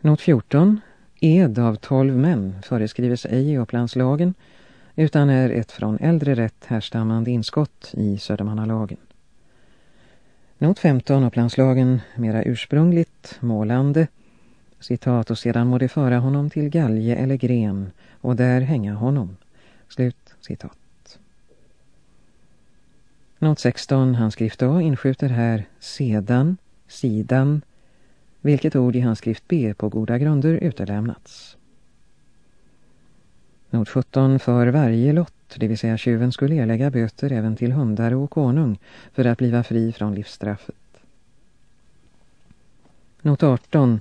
Not 14. Ed av tolv män föreskrivs ej i Upplandslagen utan är ett från äldre rätt härstammande inskott i Södermannalagen. Not 15 Upplandslagen mera ursprungligt, målande, citat och sedan må det föra honom till galge eller gren och där hänga honom. Slut citat. Not 16 handskrift A inskjuter här sedan, sidan, vilket ord i handskrift B på goda grunder utelämnats. Not 17 för varje lott, det vill säga tjuven skulle erlägga böter även till hundare och konung för att bliva fri från livsstraffet. Not 18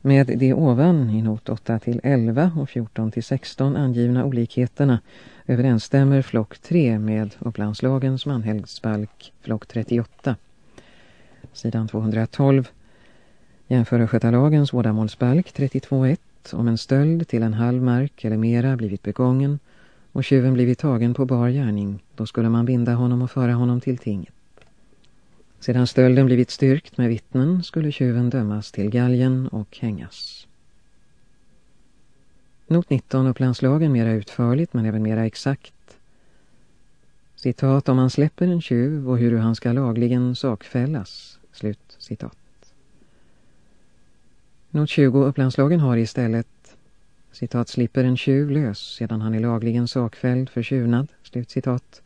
med de ovan i not 8 till 11 och 14 till 16 angivna olikheterna överensstämmer flock 3 med Upplandslagens manhelgsbalk flock 38. Sidan 212 jämför Östgötalagens vårdamålsbalk 32.1 om en stöld till en halv mark eller mera blivit begången och tjuven blivit tagen på bar gärning, då skulle man binda honom och föra honom till tinget. Sedan stölden blivit styrkt med vittnen skulle tjuven dömas till galgen och hängas. Not 19 Upplandslagen mera utförligt men även mera exakt. Citat om man släpper en tjuv och hur han ska lagligen sakfällas. Slut citat. Not 20 Upplandslagen har istället citat slipper en tjuv lös sedan han är lagligen sakfälld för tjuvnad. Slut citat.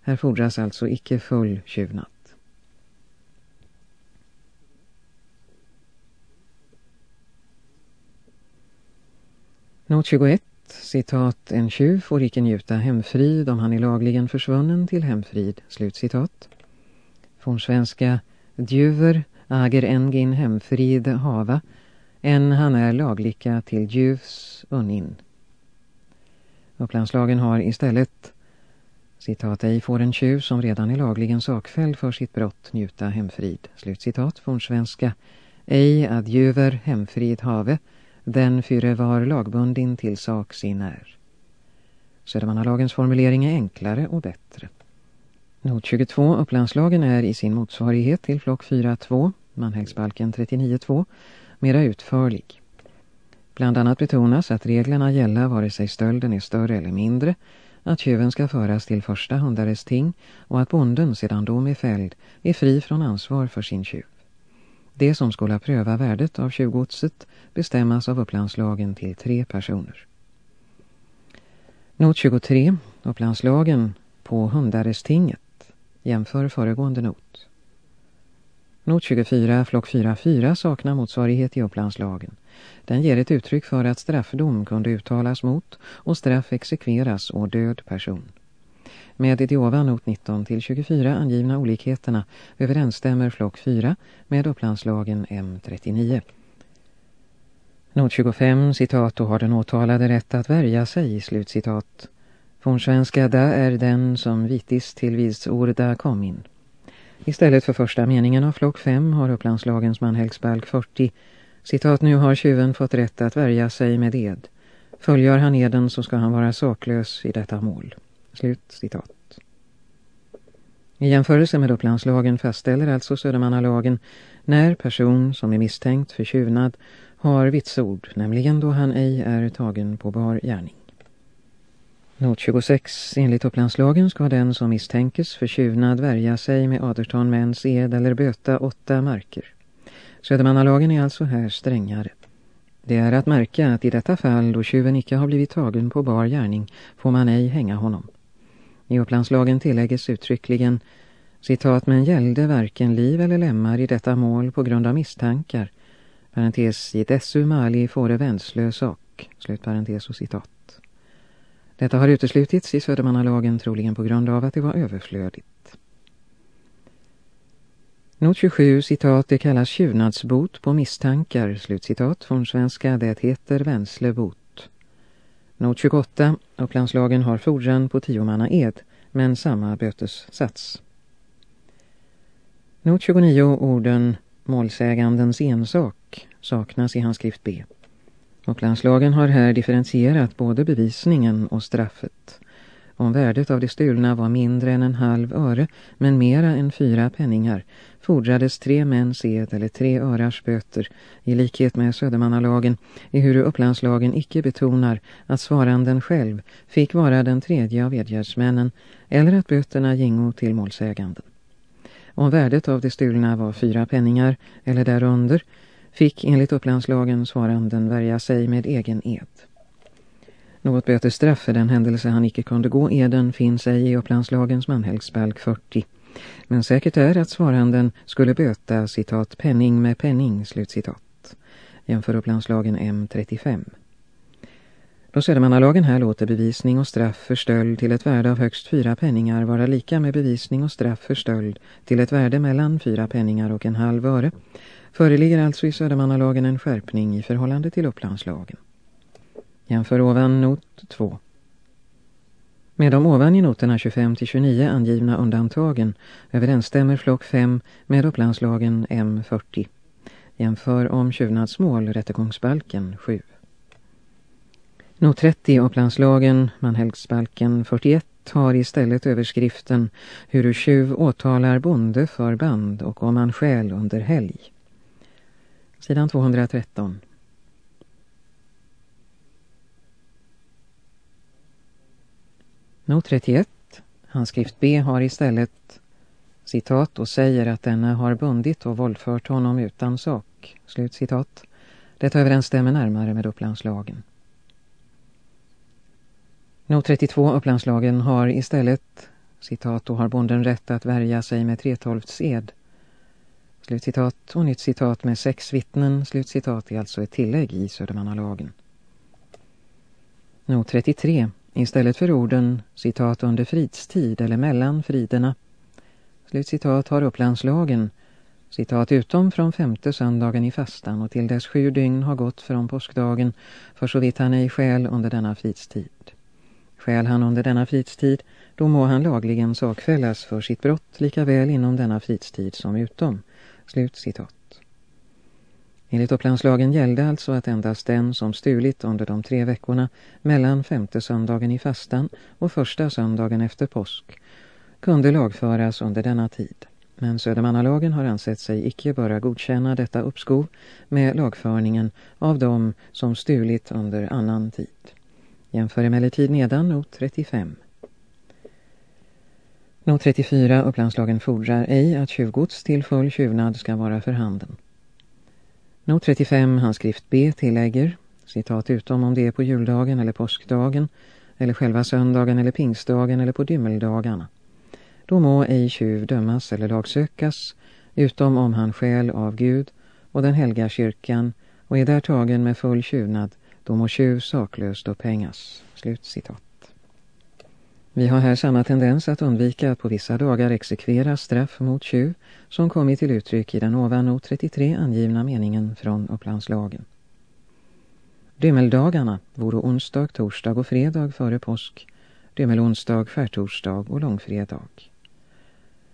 Här fordras alltså icke full tjuvnad. Not 21, citat, en tjuv får icke njuta hemfrid om han är lagligen försvunnen till hemfrid, slut citat. Från svenska, djuver äger engin hemfrid hava, än han är laglika till djuvs unnin. Upplandslagen har istället, citat, ej får en tjuv som redan är lagligen sakfälld för sitt brott njuta hemfrid, slut citat, från svenska, ej adjuver hemfrid have, den fyre var lagbundin till sak sin är. Södermannalagens formulering är enklare och bättre. Not 22, Upplandslagen är i sin motsvarighet till flock 4.2, Manhällsbalken 39.2, mera utförlig. Bland annat betonas att reglerna gälla vare sig stölden är större eller mindre, att tjuven ska föras till första hundares ting och att bonden sedan dom är fälld är fri från ansvar för sin tjuv. Det som skulle pröva värdet av tjuvgodset bestämmas av upplandslagen till tre personer. Not 23, upplandslagen på hundarestinget, jämför föregående not. Not 24, flock 4.4 saknar motsvarighet i upplandslagen. Den ger ett uttryck för att straffdom kunde uttalas mot och straff exekveras å död person. Med de ovan not 19 till 24 angivna olikheterna överensstämmer flock 4 med upplandslagen M39. Not 25, citat, och har den åtalade rätt att värja sig, slutcitat. Fornsvenska da är den som vitis till vidsorda kom in. Istället för första meningen av flock 5 har upplandslagens manhelgsbalk 40, citat, nu har tjuven fått rätt att värja sig med ed. Följer han eden så ska han vara saklös i detta mål. Slut citat. I jämförelse med upplandslagen fastställer alltså Södermannalagen när person som är misstänkt för tjuvnad har vitsord, nämligen då han ej är tagen på bar gärning. Not 26. Enligt upplandslagen ska den som misstänkes för tjuvnad värja sig med aderton mäns ed eller böta åtta marker. Södermannalagen är alltså här strängare. Det är att märka att i detta fall då tjuven icke har blivit tagen på bar gärning får man ej hänga honom. I upplandslagen tillägges uttryckligen citat men gällde varken liv eller lemmar i detta mål på grund av misstankar parentes i dessu mali fore vänslö sak slut parentes och citat. Detta har uteslutits i Södermannalagen troligen på grund av att det var överflödigt. Not 27, citat, det kallas tjuvnadsbot på misstankar, slutcitat, från svenska, det heter vänslebot. Not 28. Upplandslagen har fordran på tiomanna ed, men samma bötessats. Not 29. Orden målsägandens ensak saknas i hans skrift B. Upplandslagen har här differentierat både bevisningen och straffet. Om värdet av det stulna var mindre än en halv öre, men mera än fyra penningar, fordrades tre mäns ed eller tre örars böter, i likhet med Södermannalagen, i hur upplandslagen icke betonar att svaranden själv fick vara den tredje av edgärdsmännen, eller att böterna gingo till målsäganden. Om värdet av det stulna var fyra penningar, eller därunder, fick enligt upplandslagen svaranden värja sig med egen ed. Något bötesstraff för den händelse han icke kunde gå eden finns ej i upplandslagens manhelgsbalk 40. Men säkert är att svaranden skulle böta citat penning med penning slutcitat. Jämför upplandslagen M35. Då Södermannalagen här låter bevisning och straff för stöld till ett värde av högst fyra penningar vara lika med bevisning och straff för stöld till ett värde mellan fyra penningar och en halv öre föreligger alltså i Södermannalagen en skärpning i förhållande till upplandslagen. Jämför ovan not 2. Med de ovan i noterna 25-29 angivna undantagen överensstämmer flock 5 med upplandslagen M40. Jämför om tjuvnadsmål rättegångsbalken 7. Not 30 upplandslagen Manhelgsbalken 41 har istället överskriften hur tjuv åtalar bonde för band och om han skäl under helg. Sidan 213. Not 31, handskrift B har istället citat och säger att denna har bundit och våldfört honom utan sak. Slut citat. Detta överensstämmer närmare med upplandslagen. Not 32 upplandslagen har istället citat och har bonden rätt att värja sig med tretolfts ed. Slutcitat och nytt citat med sex vittnen. Slutcitat är alltså ett tillägg i Södermannalagen. Not 33 Istället för orden citat under fridstid eller mellan friderna slutcitat har upplandslagen citat utom från femte söndagen i fastan och till dess sju dygn har gått från påskdagen för så vitt han ej skäl under denna fridstid. Skäl han under denna fridstid då må han lagligen sakfällas för sitt brott lika väl inom denna fridstid som utom. Slut citat. Enligt upplandslagen gällde alltså att endast den som stulit under de tre veckorna mellan femte söndagen i fastan och första söndagen efter påsk kunde lagföras under denna tid. Men Södermannalagen har ansett sig icke böra godkänna detta uppskov med lagförningen av dem som stulit under annan tid. Jämför emellertid nedan not 35. Not 34 upplandslagen fordrar ej att tjuvgods till full tjuvnad ska vara för handen. Not 35 handskrift B tillägger, citat utom om det är på juldagen eller påskdagen, eller själva söndagen eller pingstdagen eller på dymmeldagarna. Då må ej tjuv dömas eller lagsökas, utom om han skäl av Gud och den helga kyrkan och är där tagen med full tjuvnad, då må tjuv saklöst upphängas. Slut citat. Vi har här samma tendens att undvika att på vissa dagar exekvera straff mot tjuv som kommit till uttryck i den ovan not 33 angivna meningen från upplandslagen. Dymmeldagarna vore onsdag, torsdag och fredag före påsk, dymmelonsdag, skärtorsdag och långfredag.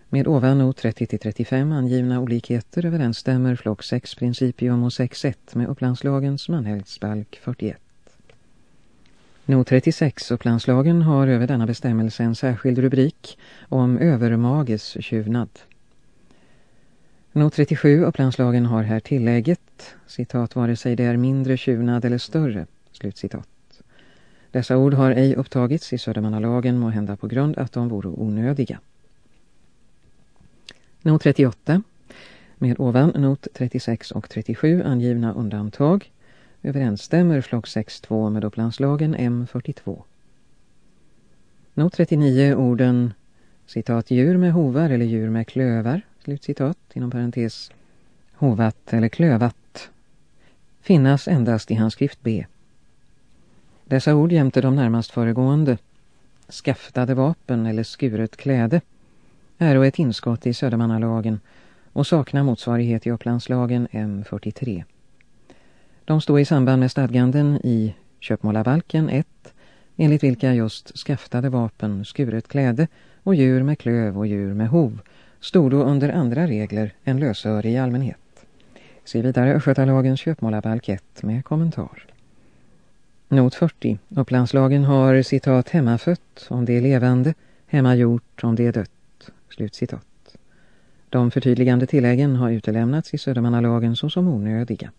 Med ovan not 30-35 angivna olikheter överensstämmer flock 6 principium och 6.1 med upplandslagens manhällsbalk 41. Not 36 Upplandslagen har över denna bestämmelse en särskild rubrik om övermages tjuvnad. Not 37 Upplandslagen har här tillägget, citat vare sig det är mindre tjuvnad eller större, slutcitat. Dessa ord har ej upptagits i Södermannalagen må hända på grund att de vore onödiga. Not 38 med ovan not 36 och 37 angivna undantag överensstämmer flock 6.2 med Upplandslagen M42. Not 39 orden citat djur med hovar eller djur med klövar, slutcitat, inom parentes hovat eller klövat, finnas endast i hans skrift B. Dessa ord jämte de närmast föregående, skaftade vapen eller skuret kläde, är och ett inskott i Södermannalagen och saknar motsvarighet i Upplandslagen M43. De står i samband med stadganden i Köpmålarvalken 1, enligt vilka just skaftade vapen, skuret kläde och djur med klöv och djur med hov stod då under andra regler än lösör i allmänhet. Se vidare Östgötalagens köpmålarbalk 1 med kommentar. Not 40. Upplandslagen har citat hemmafött om det är levande, hemmagjort om det är dött. Slutcitat. De förtydligande tilläggen har utelämnats i Södermannalagen såsom onödiga.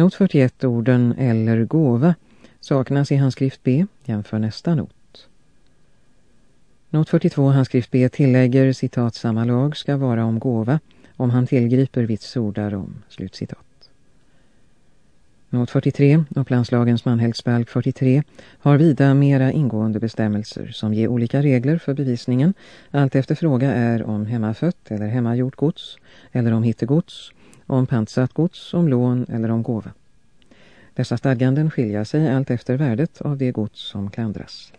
Not 41 orden eller gåva saknas i handskrift B, jämför nästa not. Not 42 handskrift B tillägger citat samma lag ska vara om gåva om han tillgriper vitsord därom, slutcitat. Not 43, Upplandslagens manhällsbalk 43, har vida mera ingående bestämmelser som ger olika regler för bevisningen, allt efter fråga är om hemmafött eller hemmagjort gods, eller om hittegods, om pantsatt gods, om lån eller om gåva. Dessa stadganden skiljer sig allt efter värdet av det gods som klandras.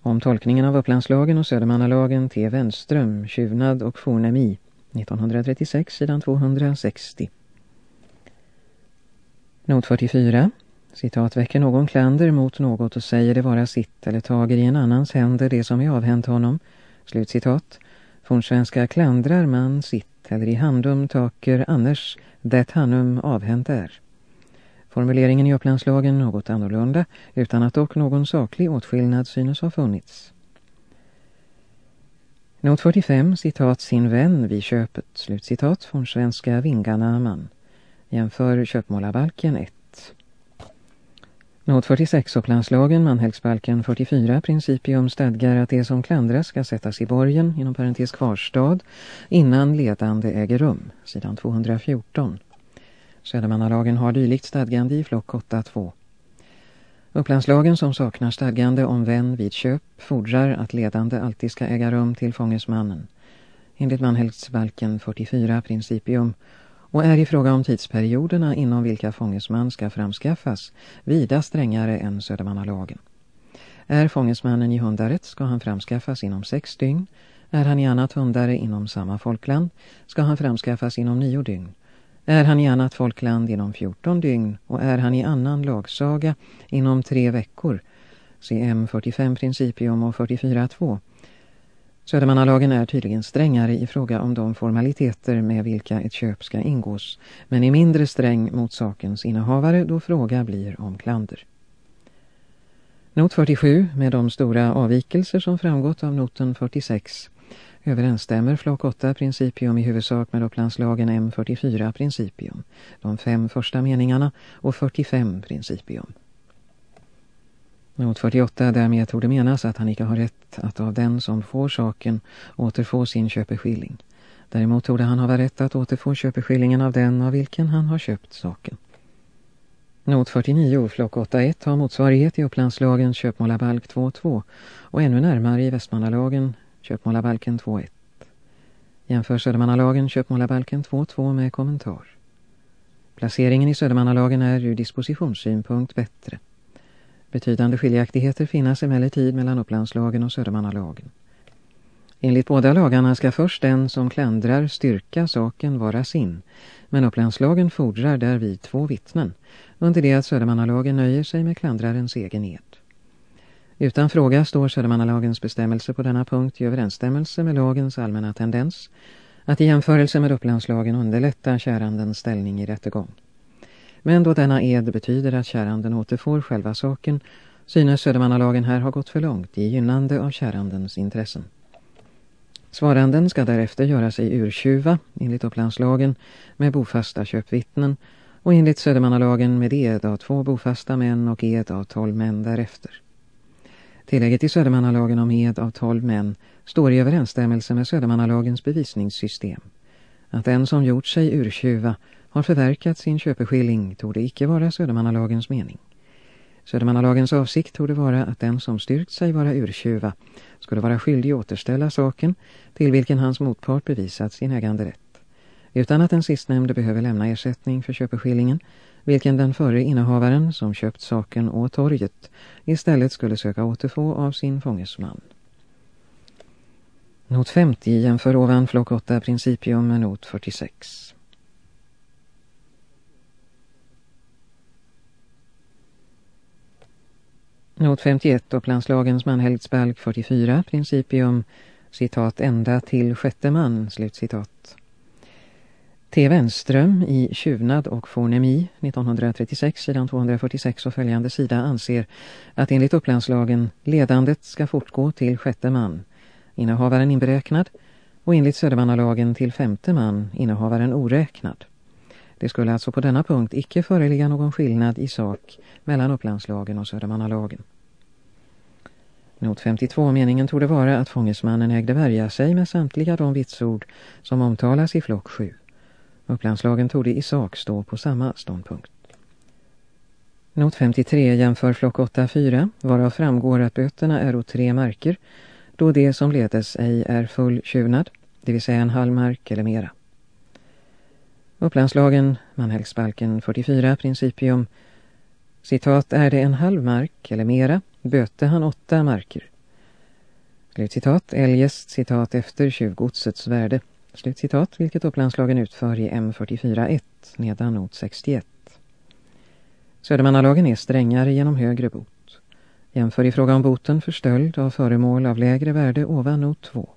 Om tolkningen av Upplandslagen och Södermannalagen T. Wenström, Tjuvnad och Fornemi, 1936, sidan 260. Not 44. Citat väcker någon klander mot något och säger det vara sitt eller tager i en annans händer det som är avhänt honom. Slutcitat. Fornsvenska klandrar man sitt eller i handum taker annars det hanum avhänt är. Formuleringen i upplandslagen något annorlunda utan att dock någon saklig åtskillnad synes ha funnits. Not 45, citat sin vän vid köpet, slutcitat från svenska Vinganaman. Jämför köpmålarbalken 1. Not 46 upplandslagen, manhällsbalken 44, principium stadgar att det som klandras ska sättas i borgen, inom parentes kvarstad, innan ledande äger rum, sidan 214. Södermannalagen har dylikt stadgande i flock 8.2. Upplandslagen som saknar stadgande om vän vid köp fordrar att ledande alltid ska äga rum till fångesmannen. Enligt manhällsbalken 44 principium och är i fråga om tidsperioderna inom vilka fångesman ska framskaffas vida strängare än Södermannalagen. Är fångesmannen i hundaret ska han framskaffas inom sex dygn. Är han i annat hundare inom samma folkland ska han framskaffas inom nio dygn. Är han i annat folkland inom 14 dygn och är han i annan lagsaga inom tre veckor, CM 45 principium och 44.2. Södermannalagen är tydligen strängare i fråga om de formaliteter med vilka ett köp ska ingås, men är mindre sträng mot sakens innehavare då fråga blir om klander. Not 47 med de stora avvikelser som framgått av noten 46 överensstämmer flock 8 principium i huvudsak med Upplandslagen M44 principium, de fem första meningarna och 45 principium. Not 48 därmed torde det menas att han icke har rätt att av den som får saken återfå sin köpeskilling. Däremot torde han ha rätt att återfå köpeskillingen av den av vilken han har köpt saken. Not 49, flock 8.1 har motsvarighet i Upplandslagen Köpmålabalk 2.2 och ännu närmare i Västmanalagen Köpmålabalken 2.1. Jämför Södermannalagen Köpmålabalken 2.2 med kommentar. Placeringen i Södermannalagen är ur dispositionssynpunkt bättre. Betydande skiljaktigheter finnas emellertid mellan Upplandslagen och Södermannalagen. Enligt båda lagarna ska först den som klandrar styrka saken vara sin, men Upplandslagen fordrar därvid två vittnen, under det att Södermannalagen nöjer sig med klandrarens egen ed. Utan fråga står Södermannalagens bestämmelse på denna punkt i överensstämmelse med lagens allmänna tendens att i jämförelse med Upplandslagen underlätta kärandens ställning i rättegång. Men då denna ed betyder att käranden återfår själva saken synes Södermannalagen här ha gått för långt i gynnande av kärandens intressen. Svaranden ska därefter göra sig urtjuva enligt Upplandslagen med bofasta köpvittnen och enligt Södermannalagen med ed av två bofasta män och ed av tolv män därefter. Tillägget i Södermannalagen om ed av tolv män står i överensstämmelse med Södermannalagens bevisningssystem. Att den som gjort sig urtjuva har förverkat sin köpeskilling tog det icke vara Södermannalagens mening. Södermannalagens avsikt tog det vara att den som styrkt sig vara urtjuva skulle vara skyldig återställa saken till vilken hans motpart bevisat sin äganderätt. Utan att den sistnämnde behöver lämna ersättning för köpeskillingen vilken den förre innehavaren som köpt saken å torget istället skulle söka återfå av sin fångesman. Not 50 jämför ovan flock 8 principium med not 46. Not 51 och landslagens 44 principium citat ända till sjätte man, slutcitat. T. Wenström i Tjuvnad och Fornemi 1936 sidan 246 och följande sida anser att enligt upplandslagen ledandet ska fortgå till sjätte man, innehavaren inberäknad, och enligt Södermannalagen till femte man, innehavaren oräknad. Det skulle alltså på denna punkt icke föreligga någon skillnad i sak mellan upplandslagen och Södermannalagen. Not 52 meningen tog det vara att fångesmannen ägde värja sig med samtliga de vitsord som omtalas i flock 7. Upplandslagen tog det i sak stå på samma ståndpunkt. Not 53 jämför flock 8-4, varav framgår att böterna är åt tre marker, då det som ledes ej är full tjuvnad, det vill säga en halv mark eller mera. Upplandslagen, manhälsbalken 44, principium, citat, är det en halv mark eller mera, böte han åtta marker. Slutcitat, eljest citat efter tjuvgodsets värde. Slutcitat, vilket upplandslagen utför i M44.1, nedan not 61. Södermannalagen är strängare genom högre bot. Jämför i fråga om boten för stöld av föremål av lägre värde ovan not 2.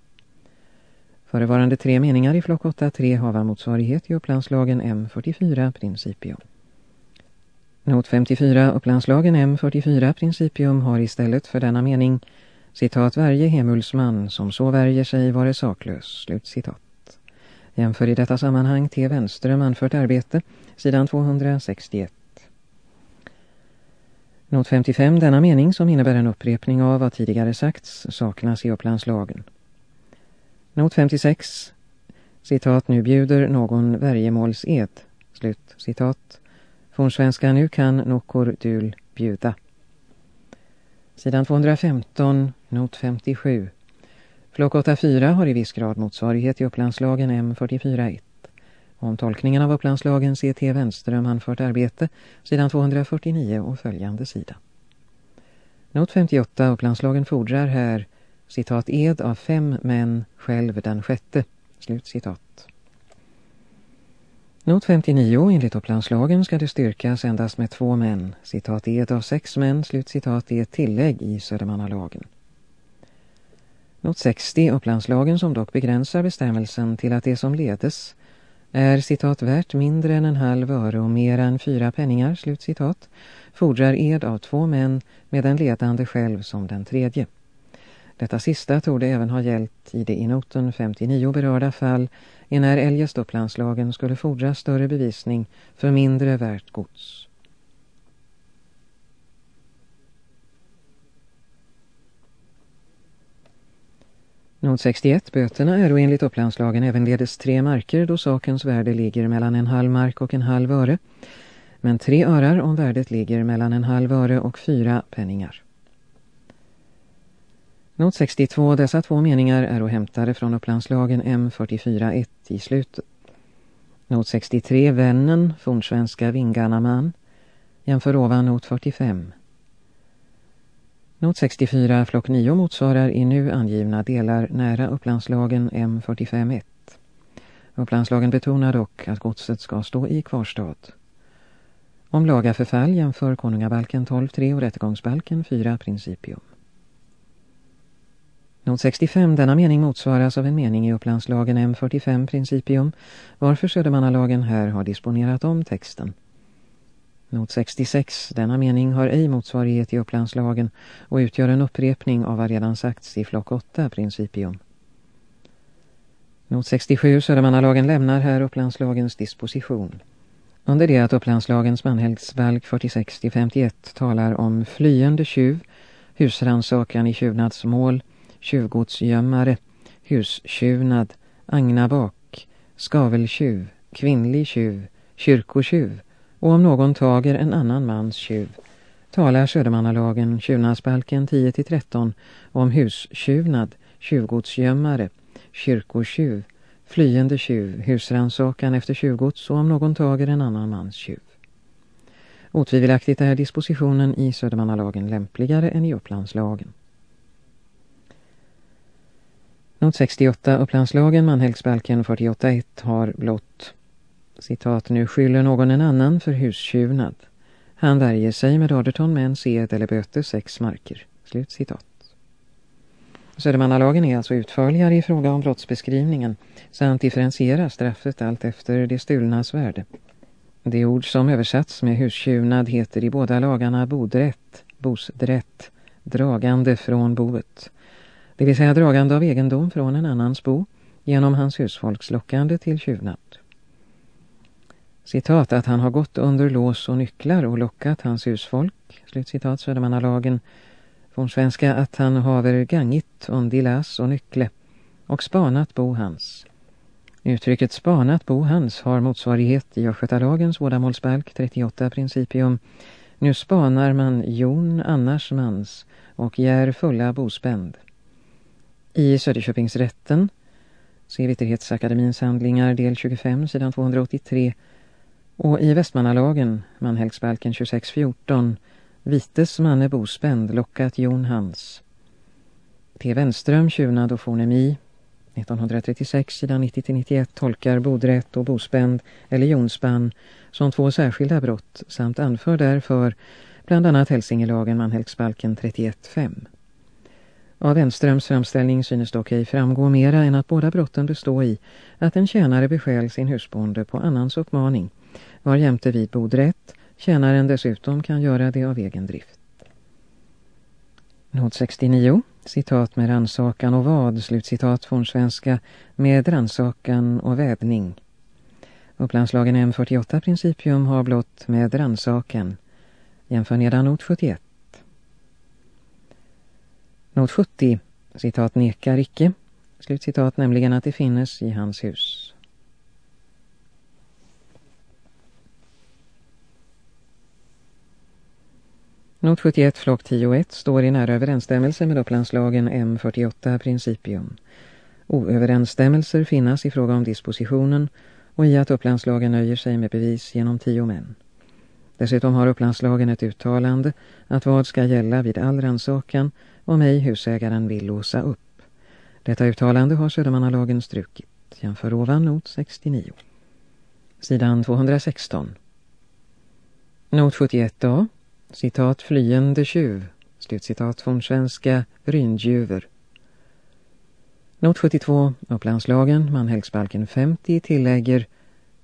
Förevarande tre meningar i flock 8.3 har motsvarighet i upplandslagen M44 Principium. Not 54 upplandslagen M44 Principium har istället för denna mening citat varje hemulsman som så värjer sig vare saklös, slut citat. Jämför i detta sammanhang T. Wenström anfört arbete, sidan 261. Not 55, denna mening som innebär en upprepning av vad tidigare sagts, saknas i upplandslagen. Not 56, citat nu bjuder någon värjemålsed, slut citat. Fornsvenska nu kan nokor dul bjuda. Sidan 215, not 57. Flock 8.4 har i viss grad motsvarighet i upplandslagen M44.1. Om tolkningen av upplandslagen C.T. Wenström anfört arbete, sidan 249 och följande sida. Not 58 upplandslagen fordrar här citat ed av fem män själv den sjätte. Slut citat. Not 59 enligt upplandslagen ska det styrkas endast med två män. Citat ed av sex män. Slut citat är e, ett tillägg i Södermannalagen. Not 60 upplandslagen som dock begränsar bestämmelsen till att det som ledes är citat värt mindre än en halv öre och mer än fyra penningar, slut citat, fordrar ed av två män med den ledande själv som den tredje. Detta sista tog det även ha gällt i det i noten 59 berörda fall enär eljest upplandslagen skulle fordra större bevisning för mindre värt gods. Not 61, böterna är då enligt upplandslagen ävenledes tre marker då sakens värde ligger mellan en halv mark och en halv öre, men tre örar om värdet ligger mellan en halv öre och fyra penningar. Not 62, dessa två meningar är hämtade från upplandslagen M44.1 i slutet. Not 63, vännen, fornsvenska Vinganaman, jämför ovan not 45. Not 64, flock 9 motsvarar i nu angivna delar nära upplandslagen M45.1. Upplandslagen betonar dock att godset ska stå i kvarstad. Om laga förfall jämför konungabalken 12.3 och rättegångsbalken 4 principium. Not 65, denna mening motsvaras av en mening i upplandslagen M45 principium, varför Södermannalagen här har disponerat om texten. Not 66, denna mening har ej motsvarighet i upplandslagen och utgör en upprepning av vad redan sagts i flock 8 principium. Not 67, Södermannalagen lämnar här upplandslagens disposition. Under det att upplandslagens manhälsbalk 46-51 talar om flyende tjuv, husransakan i tjuvnadsmål, tjuvgodsgömmare, hustjuvnad, agnabak, skaveltjuv, kvinnlig tjuv, kyrkotjuv och om någon tager en annan mans tjuv talar Södermannalagen, tjuvnadsbalken 10-13 om hustjuvnad, tjuvgodsgömmare, kyrkotjuv, flyende tjuv, husransakan efter tjuvgods och om någon tager en annan mans tjuv. Otvivelaktigt är dispositionen i Södermannalagen lämpligare än i Upplandslagen. Not 68 Upplandslagen, Manhällsbalken 48.1 har blott citat, nu skyller någon en annan för hustjuvnad. Han värjer sig med Aderton med en sed eller böter sex marker. Slut citat. Södermannalagen är alltså utförligare i fråga om brottsbeskrivningen samt differentierar straffet allt efter det stulnas värde. Det ord som översatts med hustjuvnad heter i båda lagarna bodrätt, bosdrätt, dragande från boet. Det vill säga dragande av egendom från en annans bo genom hans husfolks lockande till tjuvnad. Citat att han har gått under lås och nycklar och lockat hans husfolk, slutcitat Södermannalagen, från svenska att han haver gangit undilas och nyckle och spanat bo hans. Uttrycket spanat bo hans har motsvarighet i Östgötalagens vårdamålsbalk 38 principium. Nu spanar man jon annars mans och gär fulla bospänd. I Söderköpingsrätten, se Vitterhetsakademins handlingar del 25 sidan 283 och i Västmannalagen, Manhälsbalken 2614 Vites manne bospänd lockat Jon Hans. T. Wenström, tjuvnad och fornemi 1936 sidan 90-91 tolkar bodrätt och bospänd eller jonspann som två särskilda brott samt anför därför bland annat Hälsingelagen Manhälsbalken 31.5. Av Enströms framställning synes dock ej framgå mera än att båda brotten består i att en tjänare beskäl sin husbonde på annans uppmaning var jämte vid bodrätt Tjänaren dessutom kan göra det av egen drift. Not 69, citat med ransakan och vad, slutcitat från svenska, med ransakan och vädning. Upplandslagen M48 principium har blott med ransakan. Jämför nedan not 71. Not 70, citat nekar icke, slutcitat nämligen att det finnes i hans hus. Not 71 flock 10.1 står i nära överensstämmelse med upplandslagen M48 principium. Oöverensstämmelser finnas i fråga om dispositionen och i att upplandslagen nöjer sig med bevis genom tio män. Dessutom har upplandslagen ett uttalande att vad ska gälla vid all ransakan om ej husägaren vill låsa upp. Detta uttalande har Södermannalagen strukit. Jämför ovan not 69. Sidan 216. Not 71a citat flyende tjuv, slutcitat från svenska Ryndjuver. Not 72, Upplandslagen, Manhälsbalken 50, tillägger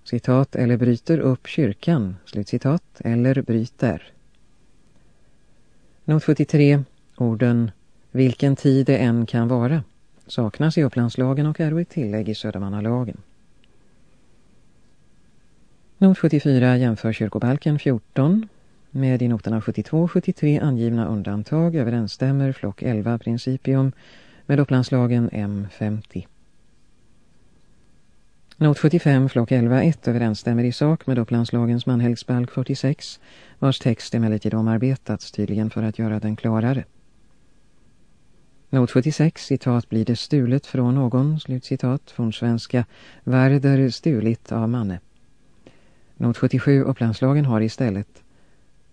citat eller bryter upp kyrkan, slutcitat, eller bryter. Not 73, orden vilken tid det än kan vara, saknas i Upplandslagen och är ett tillägg i Södermannalagen. Not 74 jämför kyrkobalken 14, med i noterna 72 73 angivna undantag överensstämmer flock 11 principium med upplandslagen M50. Not 75 flock 11 1 överensstämmer i sak med upplandslagens manhelgsbalk 46 vars text emellertid omarbetats tydligen för att göra den klarare. Not 76, citat, blir det stulet från någon, slutcitat, från svenska, värder stulit av manne. Not 77, upplandslagen har istället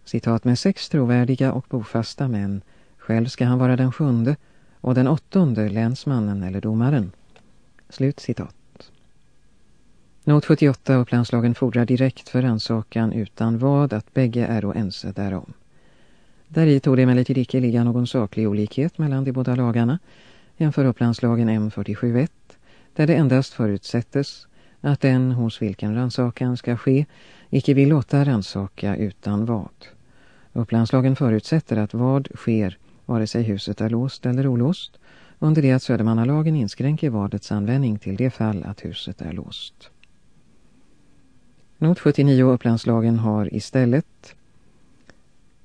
citat med sex trovärdiga och bofasta män. Själv ska han vara den sjunde och den åttonde länsmannen eller domaren. Slut citat. Not 78 upplandslagen fordrar direkt för ransakan utan vad att bägge är oense ense därom. Där tog det emellertid icke ligga någon saklig olikhet mellan de båda lagarna jämför upplandslagen M47.1 där det endast förutsättes att den hos vilken ransakan ska ske icke vill låta ransaka utan vad. Upplandslagen förutsätter att vad sker, vare sig huset är låst eller olåst, under det att Södermannalagen inskränker vadets användning till det fall att huset är låst. Not 79 Upplandslagen har istället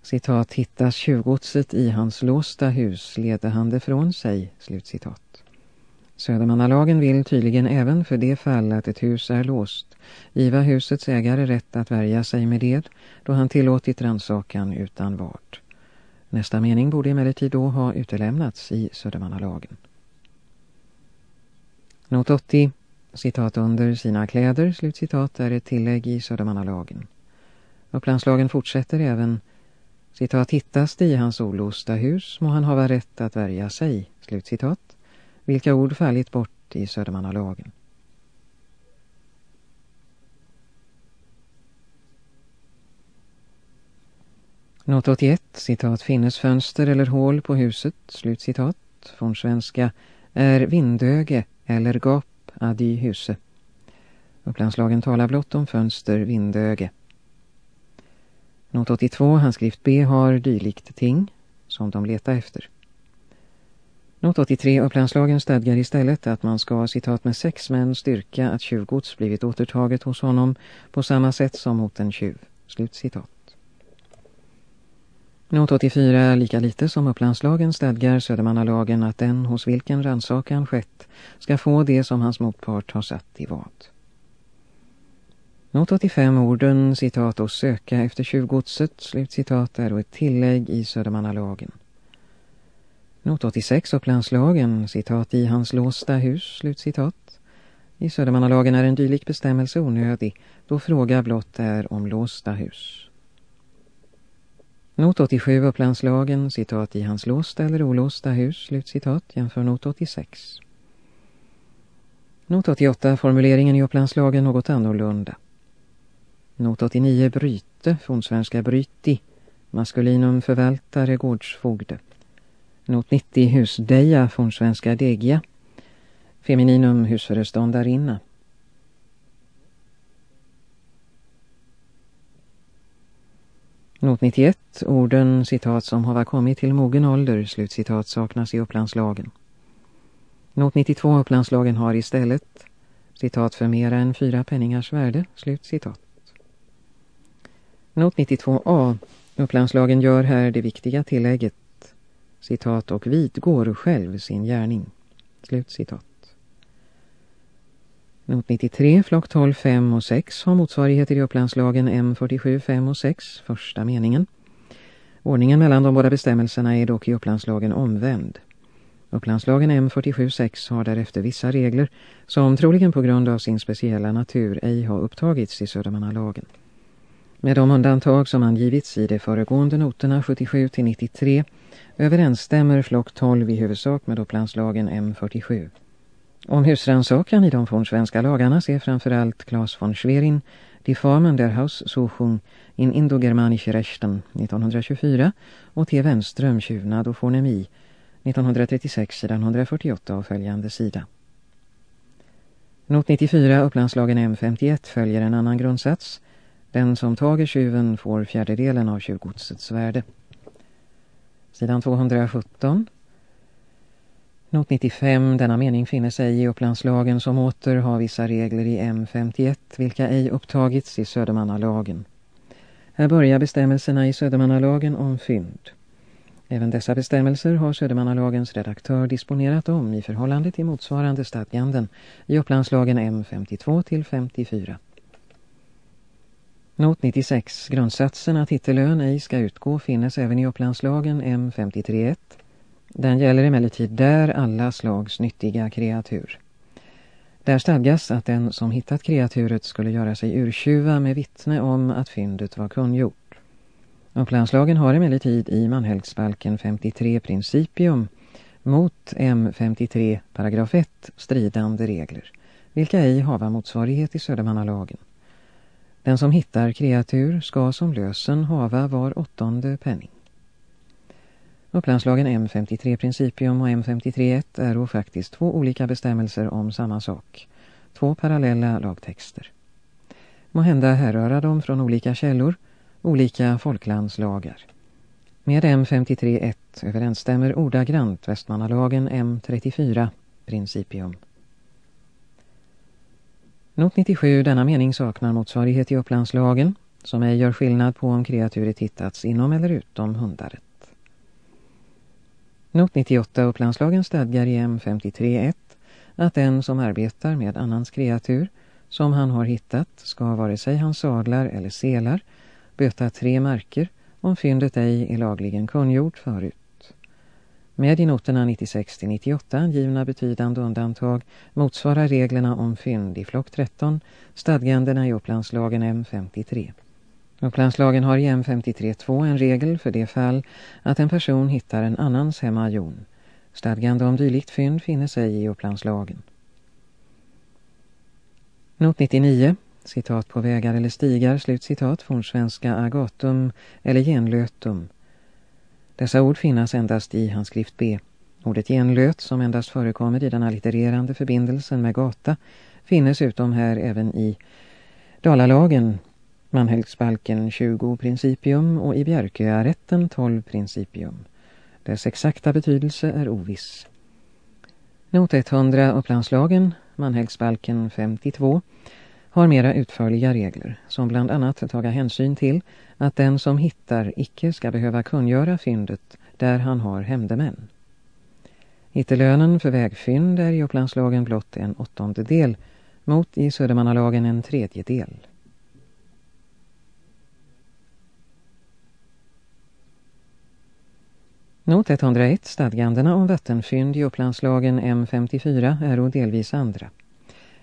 citat hittas tjuvgodset i hans låsta hus leder han det från sig, slutcitat. Södermannalagen vill tydligen även för det fall att ett hus är låst giva husets ägare rätt att värja sig med det då han tillåtit rannsakan utan vart. Nästa mening borde emellertid då ha utelämnats i Södermannalagen. Not 80, citat under sina kläder, slutcitat, är ett tillägg i Södermannalagen. Upplandslagen fortsätter även, citat, hittas det i hans olåsta hus må han hava rätt att värja sig, slutcitat vilka ord fallit bort i Södermannalagen. Not 81, citat, finnes fönster eller hål på huset, slutcitat, från svenska, är vindöge eller gap adi huse. Upplandslagen talar blott om fönster vindöge. Not 82, handskrift B, har dylikt ting som de letar efter. Not 83, upplandslagen stadgar istället att man ska citat med sex män styrka att tjuvgods blivit återtaget hos honom på samma sätt som mot en tjuv. Slut citat. Not 84, lika lite som upplandslagen stadgar Södermannalagen att den hos vilken rannsakan skett ska få det som hans motpart har satt i vad. Not 85 orden, citat, och söka efter tjuvgodset, slutcitat, är då ett tillägg i Södermannalagen. Not 86 Upplandslagen, citat, i hans låsta hus, slutcitat. I Södermannalagen är en dylik bestämmelse onödig, då fråga blott är om låsta hus. Not 87 Upplandslagen, citat, i hans låsta eller olåsta hus, slutcitat, jämför not 86. Not 88, formuleringen i Upplandslagen något annorlunda. Not 89 bryte, fornsvenska bryti, maskulinum förvaltare, gårdsfogde. Not 90 husdeja, fornsvenska Degia, femininum husföreståndarinna. Not 91, orden citat som har kommit till mogen ålder, slutcitat saknas i upplandslagen. Not 92, upplandslagen har istället citat för mera än fyra penningars värde, slutcitat. Not 92a. Upplandslagen gör här det viktiga tillägget citat och vidgår själv sin gärning. Slut citat. Not 93, flock 12, 5 och 6 har motsvarigheter i upplandslagen M47, 5 och 6, första meningen. Ordningen mellan de båda bestämmelserna är dock i upplandslagen omvänd. Upplandslagen M47, 6 har därefter vissa regler som troligen på grund av sin speciella natur ej har upptagits i Södermannalagen. Med de undantag som angivits i de föregående noterna 77-93 överensstämmer flock 12 i huvudsak med Upplandslagen M47. Om husransakan i de fornsvenska lagarna ser framförallt Claes von Schwerin Diffamen der Haussuchung in Indogermanische Rechten 1924 och T. Wenström Tjuvnad och Fornemi 1936 sidan 148 och följande sida. Not 94 Upplandslagen M51 följer en annan grundsats den som tager tjuven får fjärdedelen av tjuvgodsets värde. Sidan 217. Not 95. Denna mening finner sig i upplandslagen som åter har vissa regler i M51 vilka ej upptagits i Södermannalagen. Här börjar bestämmelserna i Södermannalagen om fynd. Även dessa bestämmelser har Södermannalagens redaktör disponerat om i förhållande till motsvarande stadganden i upplandslagen M52 till 54. Not 96. Grundsatsen att hittelön ej ska utgå finnes även i upplandslagen M53.1. Den gäller emellertid där alla slags nyttiga kreatur. Där stadgas att den som hittat kreaturet skulle göra sig urtjuva med vittne om att fyndet var kungjort. Upplandslagen har emellertid i Manhälsbalken 53 principium mot M53 paragraf 1 stridande regler, vilka ej hava motsvarighet i Södermannalagen. Den som hittar kreatur ska som lösen hava var åttonde penning. Upplandslagen M53 Principium och M53.1 är då faktiskt två olika bestämmelser om samma sak. Två parallella lagtexter. Må hända härröra dem från olika källor, olika folklandslagar. Med M53.1 överensstämmer ordagrant Västmanalagen M34 Principium. Not 97, denna mening saknar motsvarighet i upplandslagen, som ej gör skillnad på om kreaturet hittats inom eller utom hundaret. Not 98, upplandslagen stadgar i M53.1 att den som arbetar med annans kreatur, som han har hittat, ska vare sig han sadlar eller selar, böta tre marker om fyndet ej är lagligen kungjort förut. Med i noterna 96-98 angivna betydande undantag motsvarar reglerna om fynd i flock 13 stadgandena i upplandslagen M53. Upplandslagen har i M53.2 en regel för det fall att en person hittar en annans hemmajon. Stadgande om dylikt fynd finner sig i upplandslagen. Not 99, citat på vägar eller stigar, slut citat, från svenska agatum eller genlötum, dessa ord finnas endast i handskrift B. Ordet genlöt som endast förekommer i den allittererande förbindelsen med gata finnes utom här även i Dalalagen, Manhälsbalken 20 principium och i Bjärköarätten 12 principium. Dess exakta betydelse är oviss. Not 100 Upplandslagen, Manhälsbalken 52, har mera utförliga regler som bland annat taga hänsyn till att den som hittar icke ska behöva kungöra fyndet där han har hämndemän. Hittelönen för vägfynd är i Upplandslagen blott en åttondedel mot i Södermannalagen en tredjedel. Not 101 stadgandena om vattenfynd i Upplandslagen M54 är och delvis andra.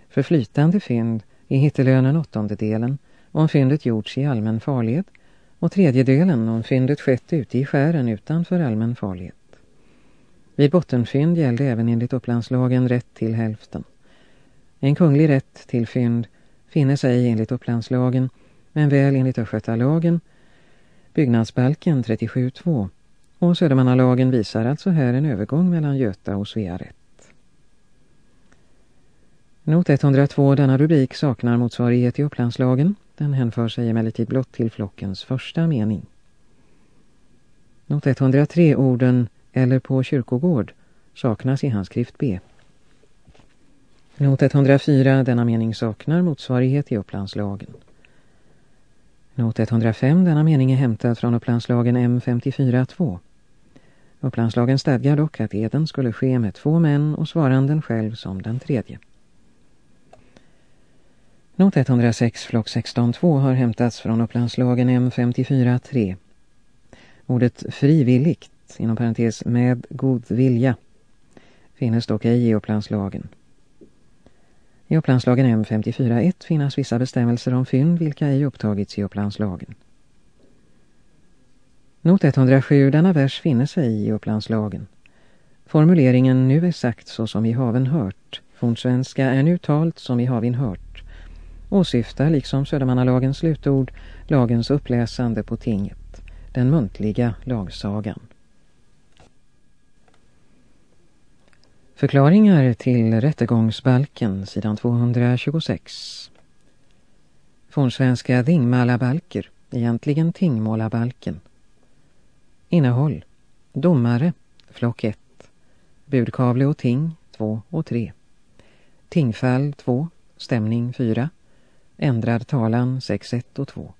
För flytande fynd i hittelönen åttondedelen om fyndet gjorts i allmän farlighet och tredjedelen om fyndet skett ute i skären utanför allmän farlighet. Vid bottenfynd gällde även enligt Upplandslagen rätt till hälften. En kunglig rätt till fynd finnes ej enligt Upplandslagen men väl enligt Östgötalagen, byggnadsbalken 37.2 och Södermannalagen visar alltså här en övergång mellan Göta och Svea rätt. Not 102, denna rubrik saknar motsvarighet i Upplandslagen. Den hänför sig emellertid blott till flockens första mening. Not 103, orden eller på kyrkogård saknas i handskrift B. Not 104, denna mening saknar motsvarighet i Upplandslagen. Not 105, denna mening är hämtad från Upplandslagen M54.2. Upplandslagen stadgar dock att eden skulle ske med två män och svaranden själv som den tredje. Not 106 flock 16.2 har hämtats från Upplandslagen M54.3. Ordet frivilligt, inom parentes med god vilja, finnes dock ej i Upplandslagen. I Upplandslagen M54.1 finnas vissa bestämmelser om fynd vilka ej upptagits i Upplandslagen. Not 107, denna vers finnes ej i Upplandslagen. Formuleringen nu är sagt så som i haven hört, fornsvenska är nu talt som i havin hört, åsyftar liksom Södermannalagens slutord lagens uppläsande på tinget, den muntliga lagsagan. Förklaringar till rättegångsbalken, sidan 226. Fornsvenska dingmalabalker, egentligen tingmålabalken. Innehåll. Domare, flock 1. Budkavle och ting, 2 och 3. Tingfall 2, stämning 4. Ändrad talan 6, 1 och 2.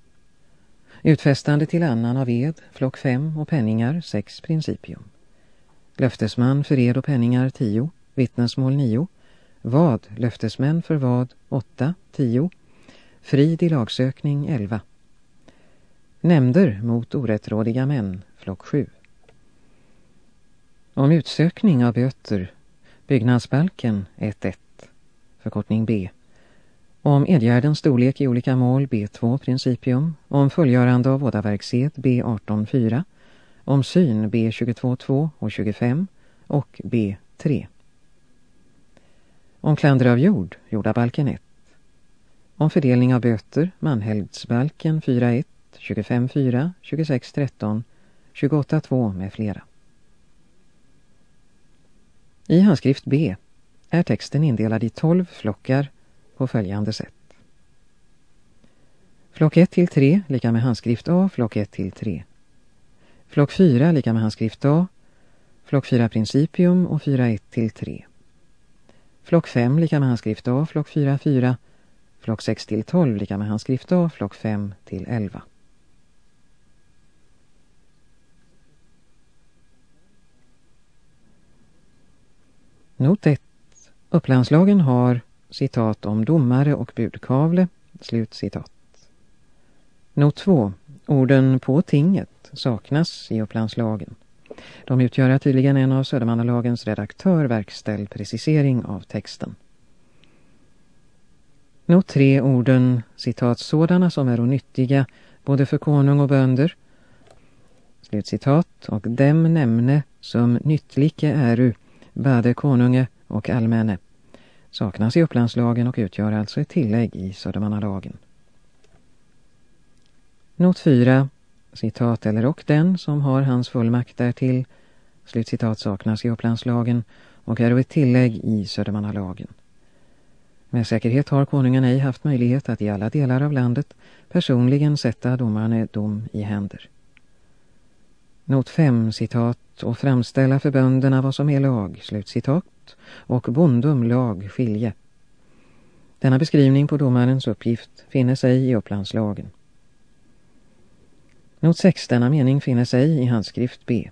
Utfästande till annan av ed, flock 5 och penningar 6 principium. Löftesman för ed och penningar 10, vittnesmål 9. Vad, löftesmän för vad 8, 10. Frid i lagsökning 11. Nämnder mot orättrådiga män, flock 7. Om utsökning av böter, byggnadsbalken 1.1, förkortning B. Om edgärdens storlek i olika mål B2 principium, om fullgörande av vådaverksed B18.4, om syn B22.2 och 25 och B3. Om klander av jord, jordabalken 1. Om fördelning av böter, manhelgdsbalken 4.1, 25.4, 26.13, 28.2 med flera. I handskrift B är texten indelad i 12 flockar på följande sätt. Flock 1 till 3 lika med handskrift A, flock 1 till 3. Flock 4 lika med handskrift A, flock 4 principium och 4 1 till 3. Flock 5 lika med handskrift A, flock 4 4, flock 6 till 12 lika med handskrift A, flock 5 till 11. Not 1. Upplandslagen har citat om domare och budkavle, slut citat. Not 2. Orden på tinget saknas i Upplandslagen. De utgör tydligen en av Södermannalagens redaktör verkställd precisering av texten. Not 3. Orden citat sådana som är nyttiga både för konung och bönder, slutcitat, och dem nämne som nyttlike äru bade konunge och allmänne saknas i Upplandslagen och utgör alltså ett tillägg i Södermannalagen. Not 4, citat eller och den som har hans fullmakt därtill, slutcitat saknas i Upplandslagen och är ett tillägg i Södermannalagen. Med säkerhet har konungen ej haft möjlighet att i alla delar av landet personligen sätta domarna dom i händer. Not 5, citat, och framställa för bönderna vad som är lag, slutcitat, och bondum lag skilje. Denna beskrivning på domarens uppgift finner sig i Upplandslagen. Not 6, denna mening finner sig i handskrift B.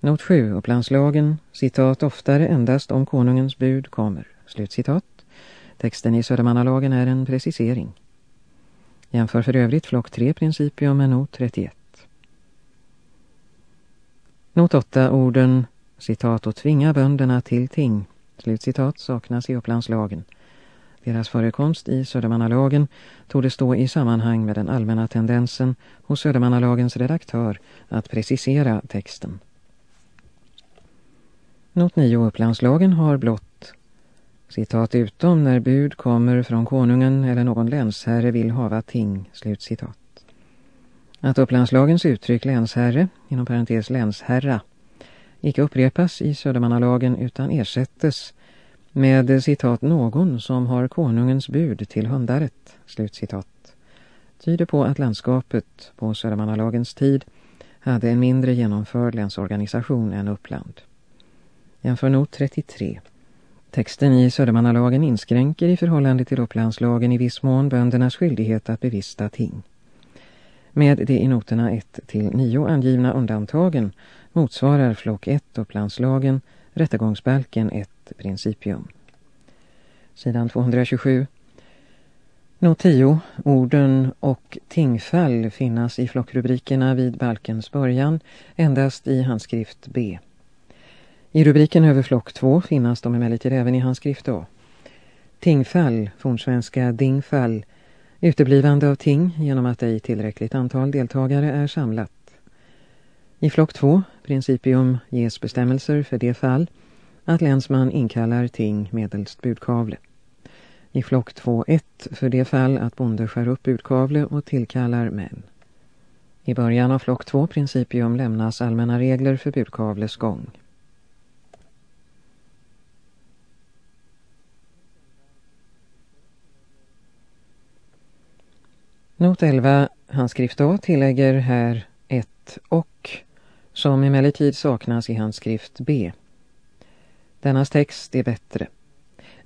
Not 7, Upplandslagen, citat oftare endast om konungens bud kommer, slutcitat. Texten i Södermannalagen är en precisering. Jämför för övrigt flock 3 principium med not 31. Not 8, orden, citat, och tvinga bönderna till ting, slutcitat, saknas i Upplandslagen. Deras förekomst i Södermannalagen tog det stå i sammanhang med den allmänna tendensen hos Södermannalagens redaktör att precisera texten. Not 9 Upplandslagen har blott citat utom när bud kommer från konungen eller någon länsherre vill hava ting, slutcitat. Att Upplandslagens uttryck länsherre, inom parentes länsherra, icke upprepas i Södermannalagen utan ersättes med citat någon som har konungens bud till hundaret, slutcitat, tyder på att landskapet på Södermannalagens tid hade en mindre genomförd länsorganisation än Uppland. Jämför not 33. Texten i Södermannalagen inskränker i förhållande till Upplandslagen i viss mån böndernas skyldighet att bevista ting. Med de i noterna 1 till 9 angivna undantagen motsvarar flock 1 Upplandslagen rättegångsbalken 1 principium. Sidan 227. Not 10. Orden och tingfall finnas i flockrubrikerna vid balkens början endast i handskrift B. I rubriken över flock 2 finnas de emellertid även i handskrift A. Tingfall, fornsvenska dingfall, uteblivande av ting genom att ej tillräckligt antal deltagare är samlat. I flock 2, principium, ges bestämmelser för det fall att länsman inkallar ting medelst budkavle. I flock 2.1 för det fall att bonde skär upp budkavle och tillkallar män. I början av flock 2 principium lämnas allmänna regler för budkavles gång. Not 11, handskrift A tillägger här ett och, som emellertid saknas i handskrift B. Dennas text är bättre.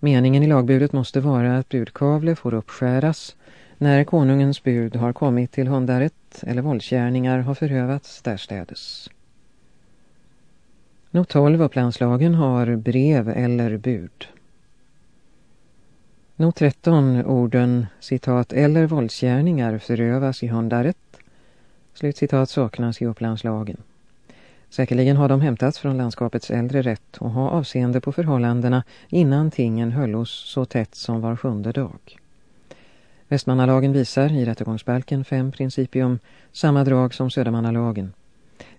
Meningen i lagbudet måste vara att budkavle får uppskäras när konungens bud har kommit till hundaret eller våldsgärningar har förövats därstädes. Not 12 upplandslagen har brev eller bud. Not 13 orden citat eller våldsgärningar förövas i hundaret. Slutcitat saknas i upplandslagen. Säkerligen har de hämtats från landskapets äldre rätt och har avseende på förhållandena innan tingen höllos så tätt som var sjunde dag. Västmannalagen visar i rättegångsbalken 5 principium samma drag som Södermannalagen.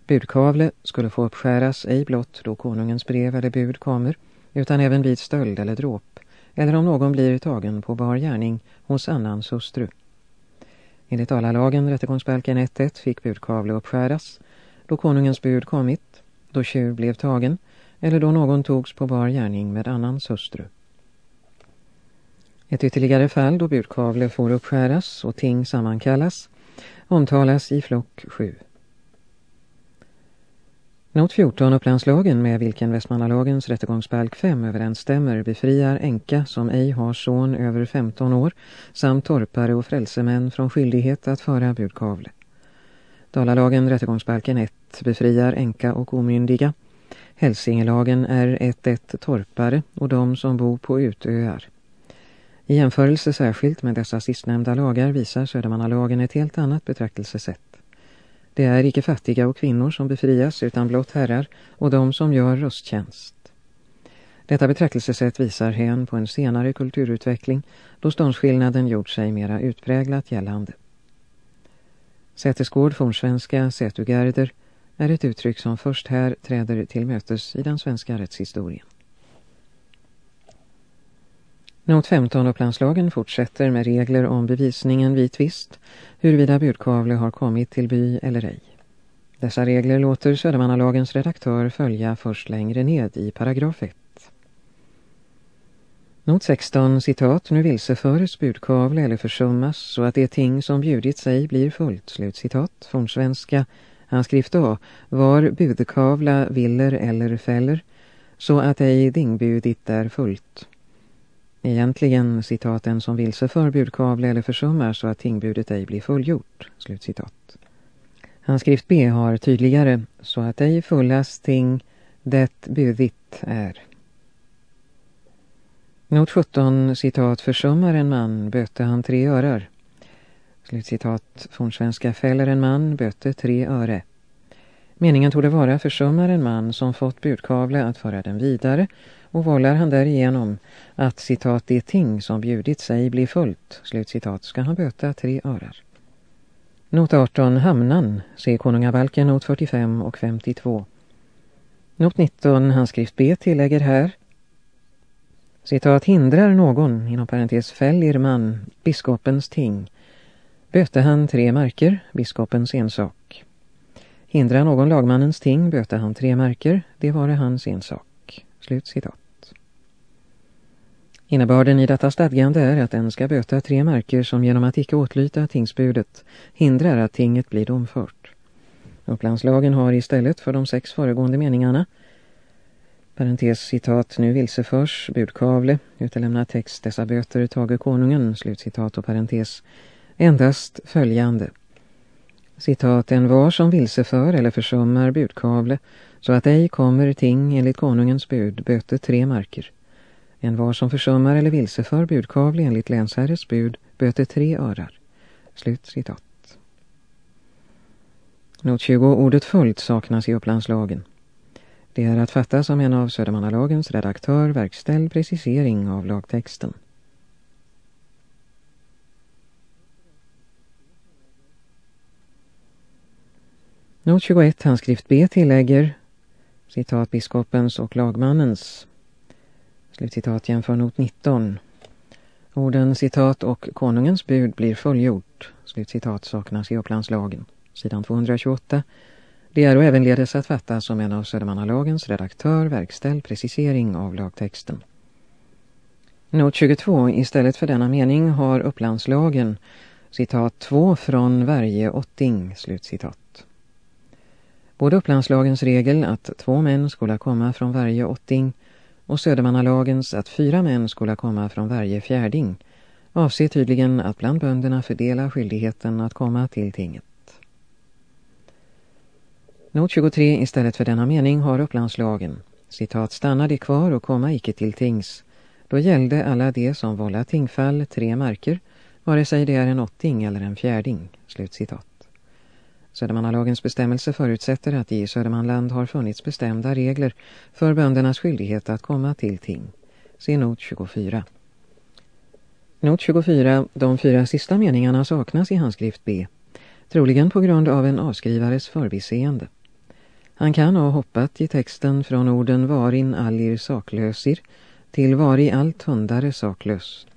Budkavle skulle få uppskäras ej blott då konungens brev eller bud kommer utan även vid stöld eller dråp eller om någon blir tagen på bar gärning hos annans hustru. Enligt alalagen rättegångsbalken 1.1 fick budkavle uppskäras då konungens bud kommit, då tjuv blev tagen eller då någon togs på bar gärning med annans hustru. Ett ytterligare fall då budkavle får uppskäras och ting sammankallas omtalas i flock 7. Not 14 Upplandslagen med vilken Västmannalagens rättegångsbalk 5 överensstämmer befriar enka som ej har son över 15 år samt torpare och frälsemän från skyldighet att föra budkavle. Dalalagen rättegångsbalken 1 befriar enka och omyndiga. Hälsingelagen är 1-1 torpare och de som bor på utöar. I jämförelse särskilt med dessa sistnämnda lagar visar Södermannalagen ett helt annat betraktelsesätt. Det är icke fattiga och kvinnor som befrias utan blott herrar och de som gör rösttjänst. Detta betraktelsesätt visar hän på en senare kulturutveckling då ståndsskillnaden gjort sig mera utpräglat gällande. Sätesgård fornsvenska sätugarder är ett uttryck som först här träder till mötes i den svenska rättshistorien. Not 15 Upplandslagen fortsätter med regler om bevisningen vid tvist huruvida budkavle har kommit till by eller ej. Dessa regler låter Södermannalagens redaktör följa först längre ned i paragraf 1. Not 16, citat, nu vilseföres budkavle eller försummas så att det ting som bjudit sig blir fullt, slut citat, från svenska, handskrift A, var budkavla viller eller fäller, så att ej dingbudit är fullt. Egentligen, citaten som vilseför budkavle eller försummar så att tingbudet ej blir fullgjort, slut citat. Handskrift B har tydligare, så att ej fullast ting det budit är. Not 17, citat, försummar en man, böte han tre örar. Slutcitat, fornsvenska fäller en man, böte tre öre. Meningen tog det vara försummar en man som fått budkavle att föra den vidare och vållar han därigenom att citat det ting som bjudit sig blir fullt, slutcitat, ska han böta tre örar. Not 18, hamnan, se konungabalken, not 45 och 52. Not 19, handskrift B tillägger här citat hindrar någon, inom parentes fäljer man, biskopens ting. Böte han tre marker, biskopens ensak. Hindrar någon lagmannens ting, böte han tre marker, det var hans ensak. Slut citat. Innebörden i detta stadgande är att den ska böta tre marker som genom att icke åtlyta tingsbudet hindrar att tinget blir domfört. Upplandslagen har istället för de sex föregående meningarna Parentes citat, nu vilseförs, budkavle, utelämna text, dessa böter tager konungen, slutcitat och parentes, endast följande. Citat, en var som vilseför eller försummar budkavle, så att ej kommer ting enligt konungens bud, böter tre marker. En var som försummar eller vilseför budkavle enligt länsherres bud, böter tre örar. Slut citat. Not 20, ordet följt, saknas i upplandslagen. Det är att fatta som en av Södermannalagens redaktör verkställd precisering av lagtexten. Not 21 handskrift B tillägger citat biskopens och lagmannens. Slutcitat jämför not 19 orden citat och konungens bud blir fullgjort. Slutcitat saknas i upplandslagen. Sidan 228 det är och ävenledes att fatta som en av Södermannalagens redaktör verkställd precisering av lagtexten. Not 22 istället för denna mening har upplandslagen citat två från varje åtting, slutcitat. Både upplandslagens regel att två män skulle komma från varje åtting och Södermannalagens att fyra män skulle komma från varje fjärding avser tydligen att bland bönderna fördela skyldigheten att komma till tinget. Not 23 istället för denna mening har upplandslagen. Citat stannade kvar och komma icke till tings. Då gällde alla de som vålla tingfall tre marker, vare sig det är en åtting eller en fjärding. Slut citat. Södermannalagens bestämmelse förutsätter att i Södermanland har funnits bestämda regler för böndernas skyldighet att komma till ting. Se not 24. Not 24, de fyra sista meningarna saknas i handskrift B, troligen på grund av en avskrivares förbiseende. Han kan ha hoppat i texten från orden varin allir saklösir till vari allt hundare saklös.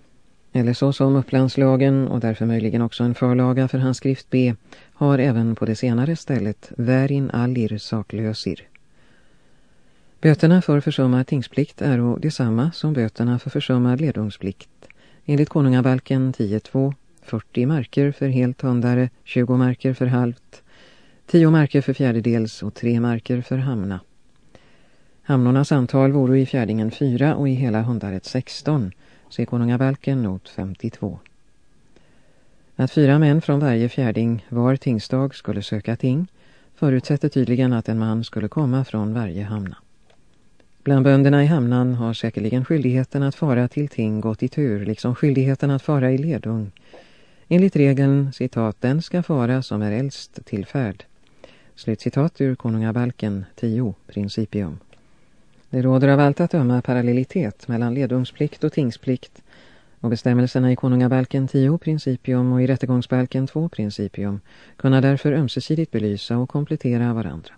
Eller så som upplandslagen och därför möjligen också en förlaga för hans skrift B har även på det senare stället värin allir saklösir. Böterna för försummad tingsplikt är och detsamma som böterna för försummad ledungsplikt. Enligt konungabalken 10.2, 40 marker för helt hundare, 20 marker för halvt, Tio marker för fjärdedels och tre marker för hamna. Hamnornas antal vore i fjärdingen fyra och i hela hundaret 16, se konungabalken not 52. Att fyra män från varje fjärding var tingsdag skulle söka ting förutsätter tydligen att en man skulle komma från varje hamna. Bland bönderna i hamnan har säkerligen skyldigheten att fara till ting gått i tur, liksom skyldigheten att fara i ledung. Enligt regeln, citat, den ska fara som är äldst till färd. Slutcitat ur Konungabalken 10, Principium. Det råder av allt att döma parallellitet mellan ledungsplikt och tingsplikt och bestämmelserna i Konungabalken 10 Principium och i Rättegångsbalken 2 Principium kunna därför ömsesidigt belysa och komplettera varandra.